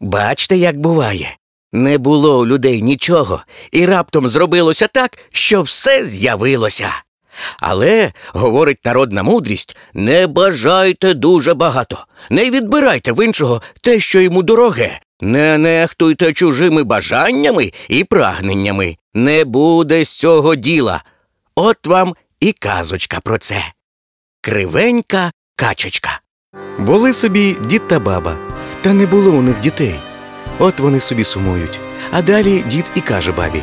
Бачте, як буває. Не було у людей нічого, і раптом зробилося так, що все з'явилося. Але, говорить народна мудрість, не бажайте дуже багато, не відбирайте в іншого те, що йому дороге, не нехтуйте чужими бажаннями і прагненнями. Не буде з цього діла. От вам і казочка про це. Кривенька качечка. Були собі дід та баба, та не було у них дітей. От вони собі сумують. А далі дід і каже бабі: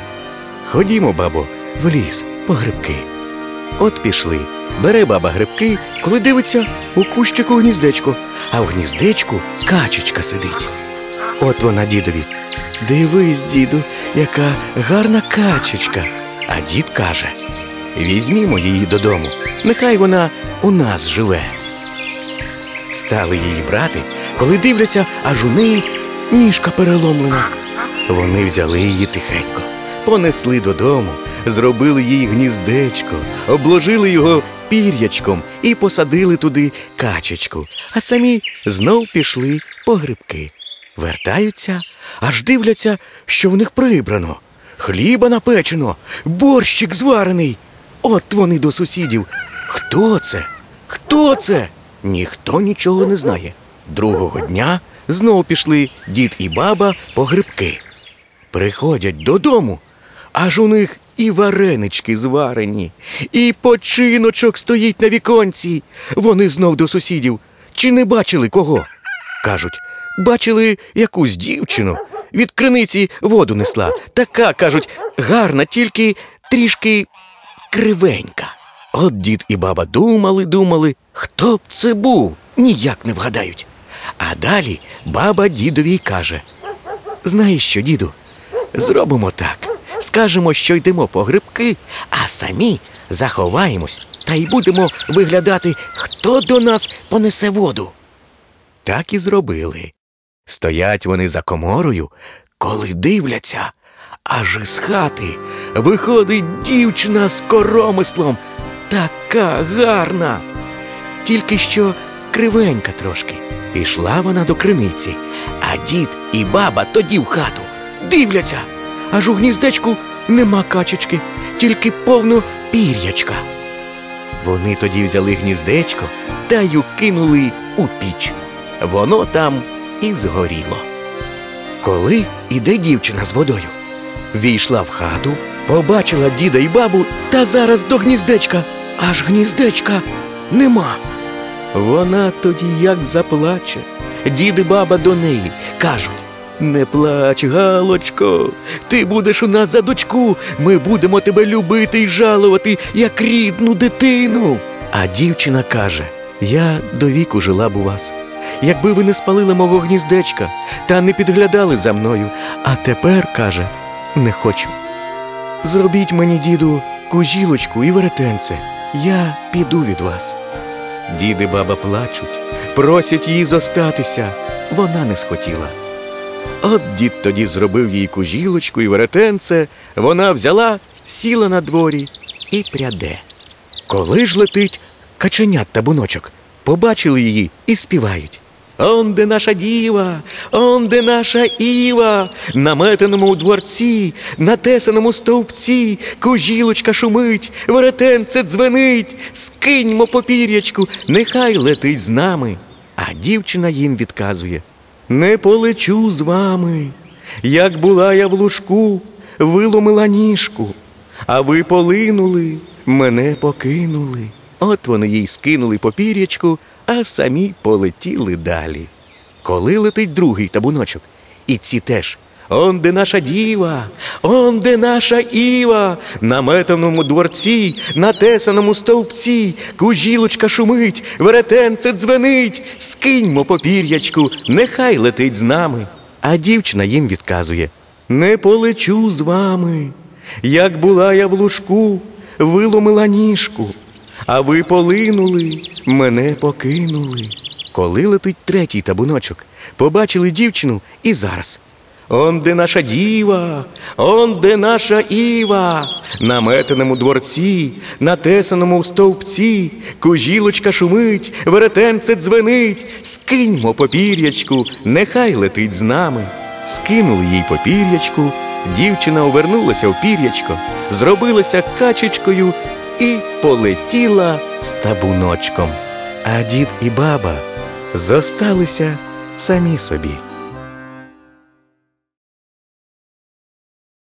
Ходімо, бабо, в ліс по грибки. От пішли. Бере баба грибки, коли дивиться у кущику гніздечко, а в гніздечку качечка сидить. От вона дідові. Дивись, діду, яка гарна качечка. А дід каже: Візьмімо її додому, нехай вона у нас живе. Стали її брати, коли дивляться, аж у неї ніжка переломлена. Вони взяли її тихенько, понесли додому, зробили їй гніздечко, обложили його пір'ячком і посадили туди качечку, а самі знов пішли по грибки. Вертаються, аж дивляться, що в них прибрано. Хліба напечено, борщик зварений. От вони до сусідів. Хто це? Хто це? Ніхто нічого не знає. Другого дня знов пішли дід і баба по грибки. Приходять додому, аж у них і варенички зварені, і починочок стоїть на віконці. Вони знов до сусідів. Чи не бачили кого? Кажуть, бачили якусь дівчину. Від криниці воду несла. Така, кажуть, гарна, тільки трішки кривенька. От дід і баба думали, думали, хто б це був, ніяк не вгадають. А далі баба дідові каже: Знаєш що, діду, зробимо так. Скажемо, що йдемо по грибки, а самі заховаємось та й будемо виглядати, хто до нас понесе воду. Так і зробили. Стоять вони за коморою, коли дивляться, аж із хати виходить дівчина з коромислом, така гарна. Тільки що кривенька трошки. Пішла вона до криниці, а дід і баба тоді в хату дивляться, аж у гніздечку нема качечки, тільки повно пір'ячка. Вони тоді взяли гніздечко та й укинули у піч. Воно там і згоріло. Коли іде дівчина з водою, війшла в хату, побачила діда й бабу та зараз до гніздечка, аж гніздечка нема. Вона тоді як заплаче. Дід і баба до неї кажуть не плач, Галочко, ти будеш у нас за дочку. Ми будемо тебе любити й жалувати, як рідну дитину. А дівчина каже: Я до віку жила б у вас. Якби ви не спалили мого гніздечка та не підглядали за мною, а тепер, каже, не хочу. Зробіть мені, діду, кужілочку і веретенце. Я піду від вас. Дід і баба плачуть, просять її зостатися. Вона не схотіла. От дід тоді зробив їй кужілочку і веретенце, вона взяла, сіла на дворі і пряде. Коли ж летить каченят та буночок, побачили її і співають. Он де наша діва, он де наша Іва, на метеному дворці, на тесаному стовпці, кужілочка шумить, веретенце дзвенить, скиньмо попір'ячку, нехай летить з нами. А дівчина їм відказує Не полечу з вами. Як була я в лужку, виломила ніжку, а ви полинули, мене покинули. От вони їй скинули попір'ячку, а самі полетіли далі. Коли летить другий табуночок, і ці теж. Он де наша діва, он де наша Іва, на метаному дворці, на тесаному стовпці, кужілочка шумить, веретенце дзвенить, скиньмо попір'ячку, нехай летить з нами. А дівчина їм відказує Не полечу з вами. Як була я в лужку, виломила ніжку, а ви полинули, мене покинули. Коли летить третій табуночок, побачили дівчину і зараз. Он де наша діва, он де наша Іва, на метеному дворці, на тесаному стовпці, кужілочка шумить, веретенце дзвенить, скиньмо попір'ячку, нехай летить з нами. Скинули їй попір'ячку, дівчина овернулася в пір'ячко, зробилася качечкою і полетіла з табуночком. А дід і баба зосталися самі собі.